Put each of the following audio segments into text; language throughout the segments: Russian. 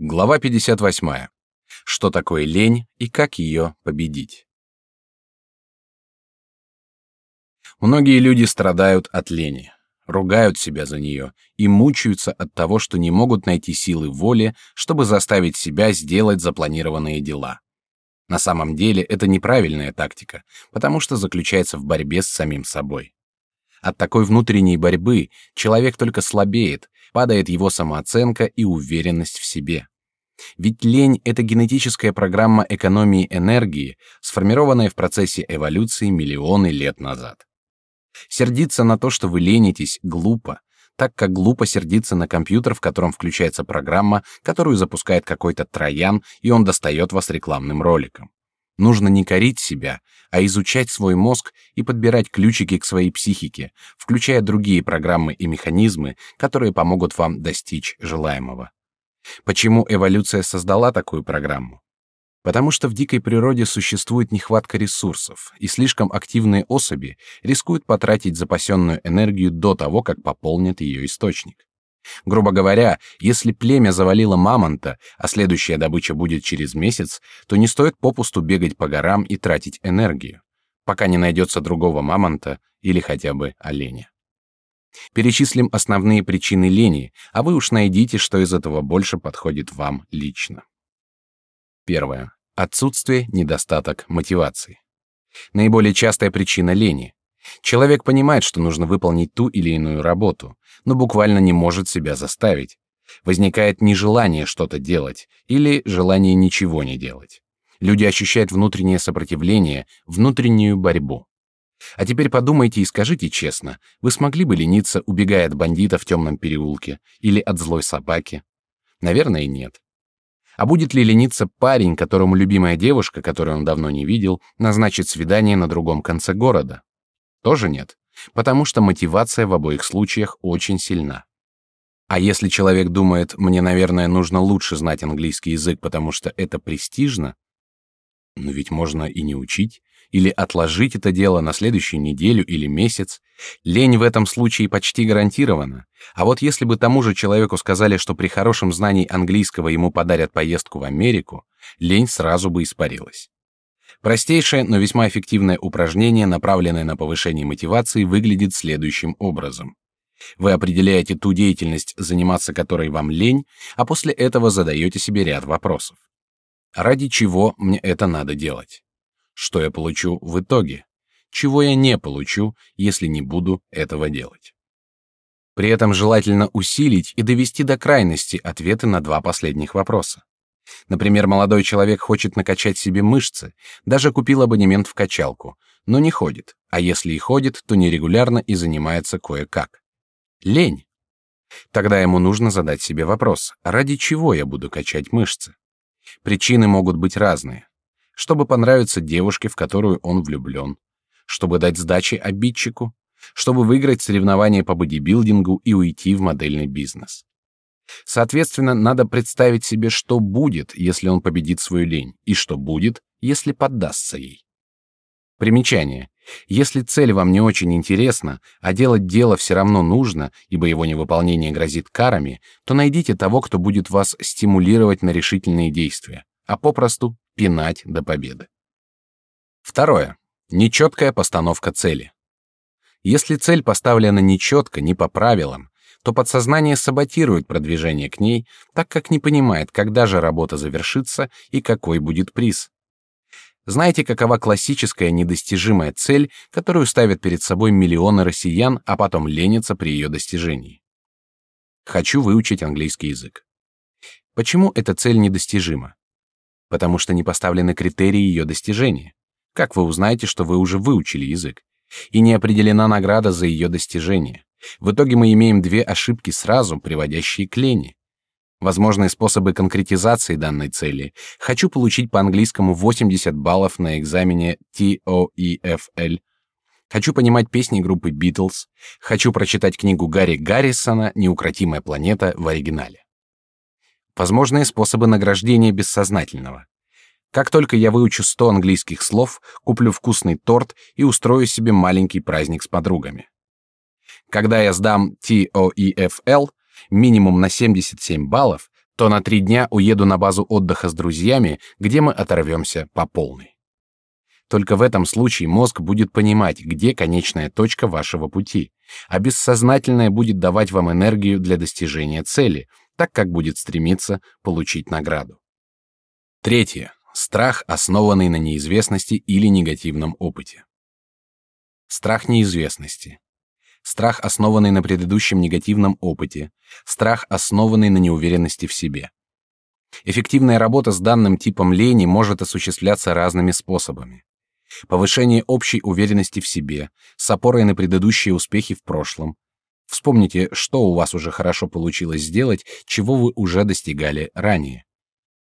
Глава 58. Что такое лень и как ее победить? Многие люди страдают от лени, ругают себя за нее и мучаются от того, что не могут найти силы воли, чтобы заставить себя сделать запланированные дела. На самом деле это неправильная тактика, потому что заключается в борьбе с самим собой. От такой внутренней борьбы человек только слабеет, падает его самооценка и уверенность в себе. Ведь лень — это генетическая программа экономии энергии, сформированная в процессе эволюции миллионы лет назад. Сердиться на то, что вы ленитесь, глупо, так как глупо сердиться на компьютер, в котором включается программа, которую запускает какой-то троян, и он достает вас рекламным роликом. Нужно не корить себя, а изучать свой мозг и подбирать ключики к своей психике, включая другие программы и механизмы, которые помогут вам достичь желаемого. Почему эволюция создала такую программу? Потому что в дикой природе существует нехватка ресурсов, и слишком активные особи рискуют потратить запасенную энергию до того, как пополнят ее источник. Грубо говоря, если племя завалило мамонта, а следующая добыча будет через месяц, то не стоит попусту бегать по горам и тратить энергию, пока не найдется другого мамонта или хотя бы оленя. Перечислим основные причины лени, а вы уж найдите, что из этого больше подходит вам лично. Первое. Отсутствие, недостаток мотивации. Наиболее частая причина лени. Человек понимает, что нужно выполнить ту или иную работу, но буквально не может себя заставить. Возникает нежелание что-то делать или желание ничего не делать. Люди ощущают внутреннее сопротивление, внутреннюю борьбу. А теперь подумайте и скажите честно, вы смогли бы лениться, убегая от бандита в темном переулке или от злой собаки? Наверное, нет. А будет ли лениться парень, которому любимая девушка, которую он давно не видел, назначит свидание на другом конце города? Тоже нет, потому что мотивация в обоих случаях очень сильна. А если человек думает, мне, наверное, нужно лучше знать английский язык, потому что это престижно, но ведь можно и не учить, или отложить это дело на следующую неделю или месяц. Лень в этом случае почти гарантирована. А вот если бы тому же человеку сказали, что при хорошем знании английского ему подарят поездку в Америку, лень сразу бы испарилась. Простейшее, но весьма эффективное упражнение, направленное на повышение мотивации, выглядит следующим образом. Вы определяете ту деятельность, заниматься которой вам лень, а после этого задаете себе ряд вопросов. Ради чего мне это надо делать? Что я получу в итоге? Чего я не получу, если не буду этого делать? При этом желательно усилить и довести до крайности ответы на два последних вопроса. Например, молодой человек хочет накачать себе мышцы, даже купил абонемент в качалку, но не ходит, а если и ходит, то нерегулярно и занимается кое-как. Лень. Тогда ему нужно задать себе вопрос, ради чего я буду качать мышцы? Причины могут быть разные. Чтобы понравиться девушке, в которую он влюблен, чтобы дать сдачи обидчику, чтобы выиграть соревнования по бодибилдингу и уйти в модельный бизнес. Соответственно, надо представить себе, что будет, если он победит свою лень, и что будет, если поддастся ей. Примечание. Если цель вам не очень интересна, а делать дело все равно нужно, ибо его невыполнение грозит карами, то найдите того, кто будет вас стимулировать на решительные действия, а попросту пинать до победы. Второе. Нечеткая постановка цели. Если цель поставлена нечетко, не по правилам, то подсознание саботирует продвижение к ней, так как не понимает, когда же работа завершится и какой будет приз. Знаете, какова классическая недостижимая цель, которую ставят перед собой миллионы россиян, а потом ленятся при ее достижении? Хочу выучить английский язык. Почему эта цель недостижима? Потому что не поставлены критерии ее достижения. Как вы узнаете, что вы уже выучили язык? И не определена награда за ее достижение. В итоге мы имеем две ошибки сразу, приводящие к лени. Возможные способы конкретизации данной цели. Хочу получить по английскому 80 баллов на экзамене TOEFL. Хочу понимать песни группы Beatles. Хочу прочитать книгу Гарри Гаррисона «Неукротимая планета» в оригинале. Возможные способы награждения бессознательного. Как только я выучу 100 английских слов, куплю вкусный торт и устрою себе маленький праздник с подругами. Когда я сдам TOEFL, минимум на 77 баллов, то на три дня уеду на базу отдыха с друзьями, где мы оторвемся по полной. Только в этом случае мозг будет понимать, где конечная точка вашего пути, а бессознательное будет давать вам энергию для достижения цели, так как будет стремиться получить награду. Третье. Страх, основанный на неизвестности или негативном опыте. Страх неизвестности. Страх, основанный на предыдущем негативном опыте. Страх, основанный на неуверенности в себе. Эффективная работа с данным типом лени может осуществляться разными способами. Повышение общей уверенности в себе, с опорой на предыдущие успехи в прошлом. Вспомните, что у вас уже хорошо получилось сделать, чего вы уже достигали ранее.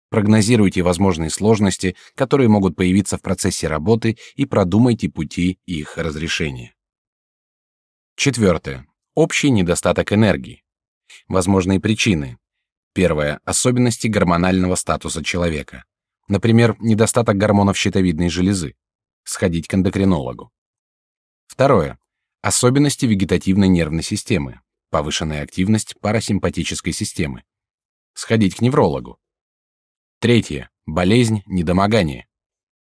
Прогнозируйте возможные сложности, которые могут появиться в процессе работы, и продумайте пути их разрешения. Четвертое. Общий недостаток энергии. Возможные причины. Первое. Особенности гормонального статуса человека. Например, недостаток гормонов щитовидной железы. Сходить к эндокринологу. Второе. Особенности вегетативной нервной системы. Повышенная активность парасимпатической системы. Сходить к неврологу. Третье. Болезнь, недомогание.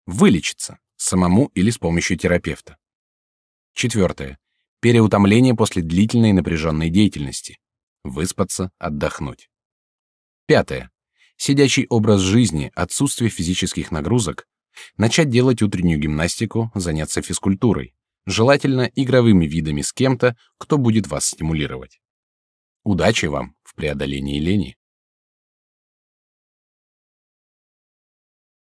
Вылечиться. Самому или с помощью терапевта. Четвертое. Переутомление после длительной напряженной деятельности. Выспаться, отдохнуть. Пятое. Сидячий образ жизни, отсутствие физических нагрузок. Начать делать утреннюю гимнастику, заняться физкультурой. Желательно игровыми видами с кем-то, кто будет вас стимулировать. Удачи вам в преодолении лени.